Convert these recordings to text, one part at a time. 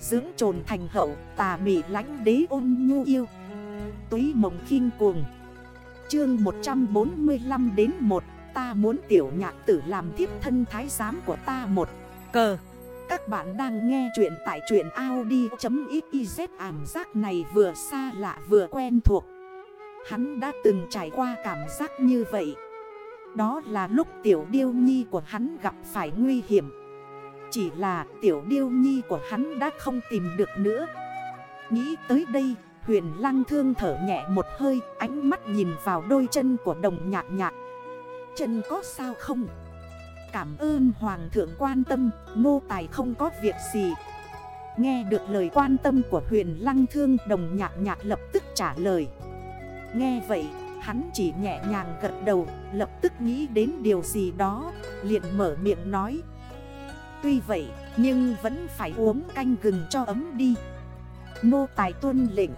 Dưỡng trồn thành hậu, tà mị lánh đế ôn nhu yêu. Túy mộng khinh cuồng. Chương 145 đến 1 Ta muốn tiểu nhạc tử làm thiếp thân thái giám của ta một. Cờ. Các bạn đang nghe chuyện tại chuyện Audi.xyz Ảm giác này vừa xa lạ vừa quen thuộc. Hắn đã từng trải qua cảm giác như vậy. Đó là lúc tiểu điêu nhi của hắn gặp phải nguy hiểm. Chỉ là tiểu điêu nhi của hắn đã không tìm được nữa. Nghĩ tới đây, Huyền lăng thương thở nhẹ một hơi, Ánh mắt nhìn vào đôi chân của đồng nhạc nhạc. Chân có sao không? Cảm ơn Hoàng thượng quan tâm, Nô tài không có việc gì. Nghe được lời quan tâm của huyền lăng thương, Đồng nhạc nhạc lập tức trả lời. Nghe vậy, hắn chỉ nhẹ nhàng gật đầu, Lập tức nghĩ đến điều gì đó, liền mở miệng nói. Tuy vậy, nhưng vẫn phải uống canh gừng cho ấm đi. Nô tài tuân lệnh.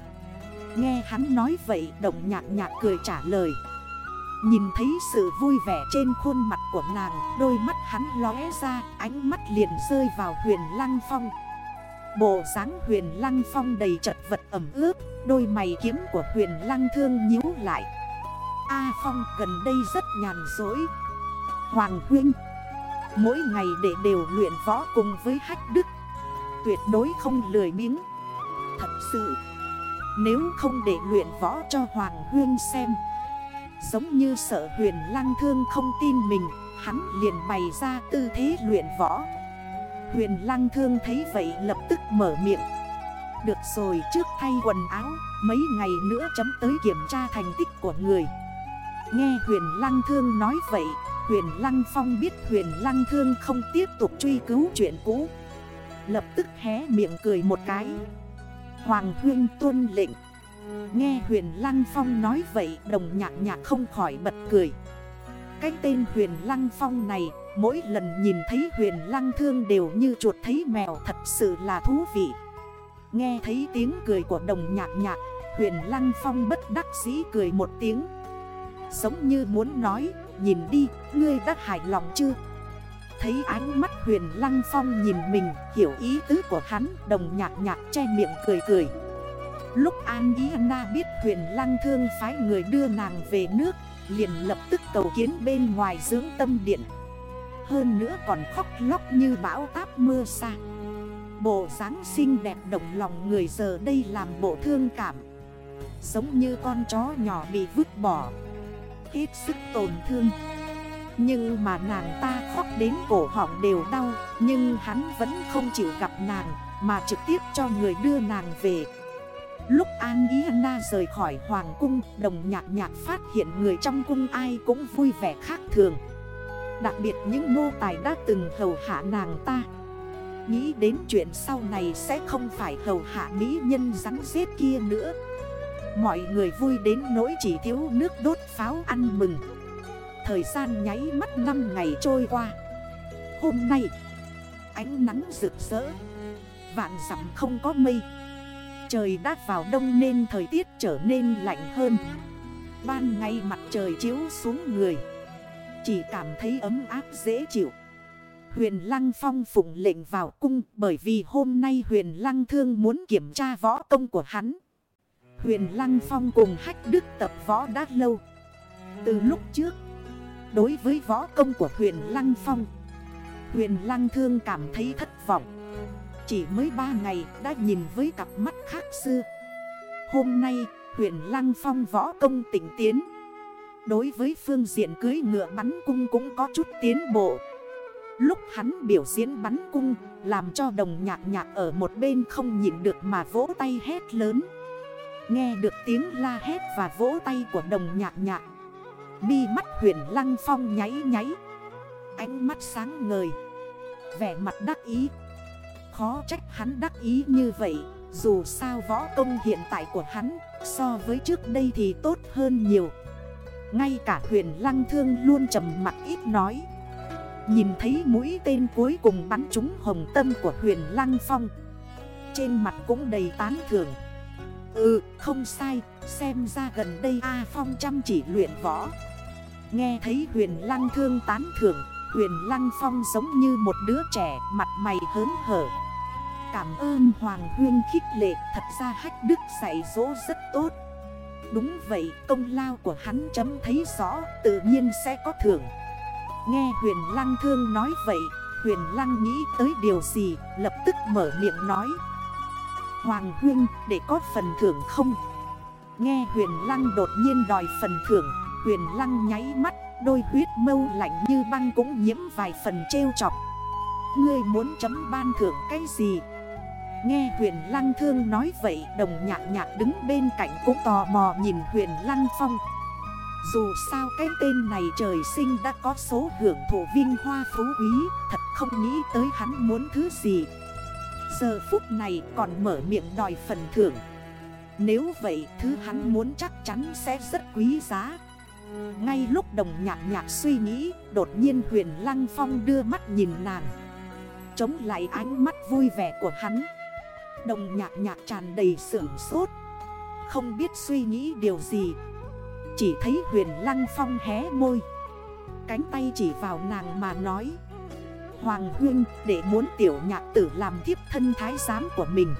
Nghe hắn nói vậy đồng nhạc nhạc cười trả lời. Nhìn thấy sự vui vẻ trên khuôn mặt của nàng, Đôi mắt hắn lóe ra, Ánh mắt liền rơi vào huyền lăng phong. Bộ dáng huyền lăng phong đầy chật vật ẩm ướt, Đôi mày kiếm của huyền lăng thương nhíu lại. A Phong gần đây rất nhàn dối Hoàng huynh Mỗi ngày để đều luyện võ cùng với hách đức. Tuyệt đối không lười biếng. Thật sự, Nếu không để luyện võ cho Hoàng Hương xem, Giống như sợ huyền lăng thương không tin mình, Hắn liền bày ra tư thế luyện võ. Huyền lăng thương thấy vậy lập tức mở miệng. Được rồi, trước thay quần áo, Mấy ngày nữa chấm tới kiểm tra thành tích của người. Nghe huyền lăng thương nói vậy Huyền lăng phong biết huyền lăng thương không tiếp tục truy cứu chuyện cũ. Lập tức hé miệng cười một cái. Hoàng Hương tuân lệnh. Nghe huyền lăng phong nói vậy, Đồng nhạc nhạc không khỏi bật cười. Cái tên huyền lăng phong này, Mỗi lần nhìn thấy huyền lăng thương đều như chuột thấy mèo, Thật sự là thú vị. Nghe thấy tiếng cười của đồng nhạc nhạc, Huyền lăng phong bất đắc dĩ cười một tiếng. Giống như muốn nói Nhìn đi, ngươi đã hài lòng chưa? Thấy ánh mắt huyền lăng phong nhìn mình, Hiểu ý tứ của hắn, Đồng nhạc nhạc che miệng cười cười. Lúc An Anna biết huyền lăng thương phái người đưa nàng về nước, Liền lập tức cầu kiến bên ngoài dưỡng tâm điện. Hơn nữa còn khóc lóc như bão táp mưa xa. Bộ dáng xinh đẹp động lòng người giờ đây làm bộ thương cảm. Giống như con chó nhỏ bị vứt bỏ. Hết sức tổn thương. Nhưng mà nàng ta khóc đến cổ họng đều đau, Nhưng hắn vẫn không chịu gặp nàng, Mà trực tiếp cho người đưa nàng về. Lúc An Ý Na rời khỏi Hoàng cung, Đồng nhạc nhạc phát hiện người trong cung ai cũng vui vẻ khác thường. Đặc biệt những nô tài đã từng hầu hạ nàng ta. Nghĩ đến chuyện sau này sẽ không phải hầu hạ mỹ nhân rắn rết kia nữa. Mọi người vui đến nỗi chỉ thiếu nước đốt pháo ăn mừng. Thời gian nháy mắt 5 ngày trôi qua. Hôm nay, Ánh nắng rực rỡ. Vạn dặm không có mây. Trời đã vào đông nên thời tiết trở nên lạnh hơn. Ban ngày mặt trời chiếu xuống người. Chỉ cảm thấy ấm áp dễ chịu. Huyền Lăng Phong phụng lệnh vào cung bởi vì hôm nay Huyền Lăng Thương muốn kiểm tra võ công của hắn. Huyền Lăng Phong cùng Hách Đức tập võ đã lâu. Từ lúc trước, đối với võ công của Huyền Lăng Phong, Huyền Lăng Thương cảm thấy thất vọng. Chỉ mới 3 ngày đã nhìn với cặp mắt khác xưa. Hôm nay, Huyền Lăng Phong võ công tỉnh tiến. Đối với phương diện cưới ngựa bắn cung cũng có chút tiến bộ. Lúc hắn biểu diễn bắn cung Làm cho đồng nhạc nhạc ở một bên không nhịn được mà vỗ tay hét lớn Nghe được tiếng la hét và vỗ tay của đồng nhạc nhạc. Mi mắt huyền lăng phong nháy nháy. Ánh mắt sáng ngời. Vẻ mặt đắc ý. Khó trách hắn đắc ý như vậy. Dù sao võ công hiện tại của hắn, So với trước đây thì tốt hơn nhiều. Ngay cả huyền lăng thương luôn trầm mặt ít nói. Nhìn thấy mũi tên cuối cùng bắn trúng hồng tâm của huyền Lăng Phong. Trên mặt cũng đầy tán thưởng. Ừ không sai, Xem ra gần đây A Phong chăm chỉ luyện võ. Nghe thấy huyền Lăng thương tán thưởng, Huyền Lăng Phong giống như một đứa trẻ, Mặt mày hớn hở. Cảm ơn Hoàng Huyên khích lệ, Thật ra hách đức dạy dỗ rất tốt. Đúng vậy, công lao của hắn chấm thấy rõ, Tự nhiên sẽ có thưởng. Nghe huyền lăng thương nói vậy, Huyền lăng nghĩ tới điều gì, Lập tức mở miệng nói. Hoàng Huyên để có phần thưởng không? Nghe huyền lăng đột nhiên đòi phần thưởng, Huyền lăng nháy mắt, Đôi huyết mâu lạnh như băng cũng nhiễm vài phần trêu chọc. Ngươi muốn chấm ban thưởng cái gì? Nghe huyền lăng thương nói vậy, Đồng nhạc nhạc đứng bên cạnh cũng tò mò nhìn huyền lăng phong. Dù sao cái tên này trời sinh đã có số hưởng thụ vinh hoa phú quý, Thật không nghĩ tới hắn muốn thứ gì. Giờ phút này còn mở miệng đòi phần thưởng. Nếu vậy, thứ hắn muốn chắc chắn sẽ rất quý giá. Ngay lúc đồng nhạc nhạc suy nghĩ, Đột nhiên huyền lăng phong đưa mắt nhìn nàng. Chống lại ánh mắt vui vẻ của hắn. Đồng nhạc nhạc tràn đầy sưởng sốt. Không biết suy nghĩ điều gì. Chỉ thấy huyền lăng phong hé môi. Cánh tay chỉ vào nàng mà nói. Hoàng huyên để muốn tiểu nhạc tử làm thiếp thân thái giám của mình.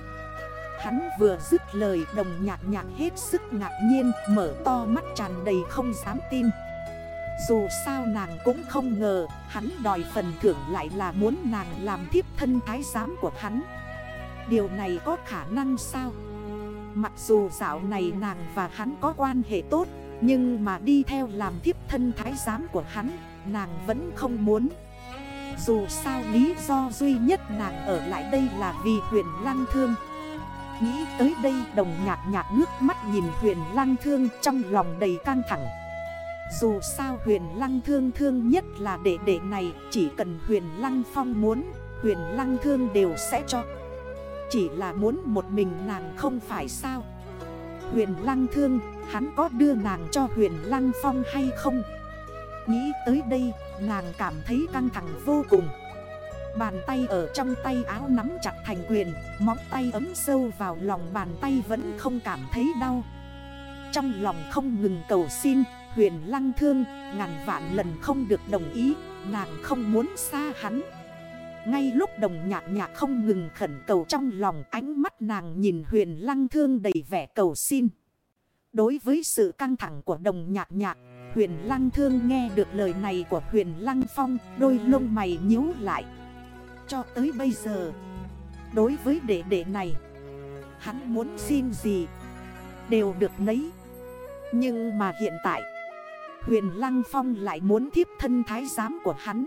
Hắn vừa dứt lời, đồng nhạc nhạc hết sức ngạc nhiên, Mở to mắt tràn đầy không dám tin. Dù sao nàng cũng không ngờ, Hắn đòi phần thưởng lại là muốn nàng làm thiếp thân thái giám của hắn. Điều này có khả năng sao? Mặc dù dạo này nàng và hắn có quan hệ tốt, Nhưng mà đi theo làm thiếp thân thái giám của hắn, Nàng vẫn không muốn. Dù sao lý do duy nhất nàng ở lại đây là vì huyền lăng thương. Nghĩ tới đây, đồng nhạc nhạc ngước mắt nhìn huyền lăng thương trong lòng đầy căng thẳng. Dù sao huyền lăng thương thương nhất là đệ đệ này, Chỉ cần huyền lăng phong muốn, Huyền lăng thương đều sẽ cho. Chỉ là muốn một mình nàng không phải sao? Huyền lăng thương, hắn có đưa nàng cho huyền lăng phong hay không? Nghĩ tới đây, nàng cảm thấy căng thẳng vô cùng. Bàn tay ở trong tay áo nắm chặt thành quyền, Móng tay ấm sâu vào lòng bàn tay vẫn không cảm thấy đau. Trong lòng không ngừng cầu xin, Huyền lăng thương, ngàn vạn lần không được đồng ý, Nàng không muốn xa hắn. Ngay lúc đồng nhạc nhạc không ngừng khẩn cầu trong lòng, Ánh mắt nàng nhìn huyền lăng thương đầy vẻ cầu xin. Đối với sự căng thẳng của đồng nhạc nhạc Huyền lăng thương nghe được lời này của huyền lăng phong, Đôi lông mày nhíu lại cho tới bây giờ, Đối với đệ đệ này, Hắn muốn xin gì Đều được lấy. Nhưng mà hiện tại, Huyền Lăng Phong lại muốn thiếp thân thái giám của hắn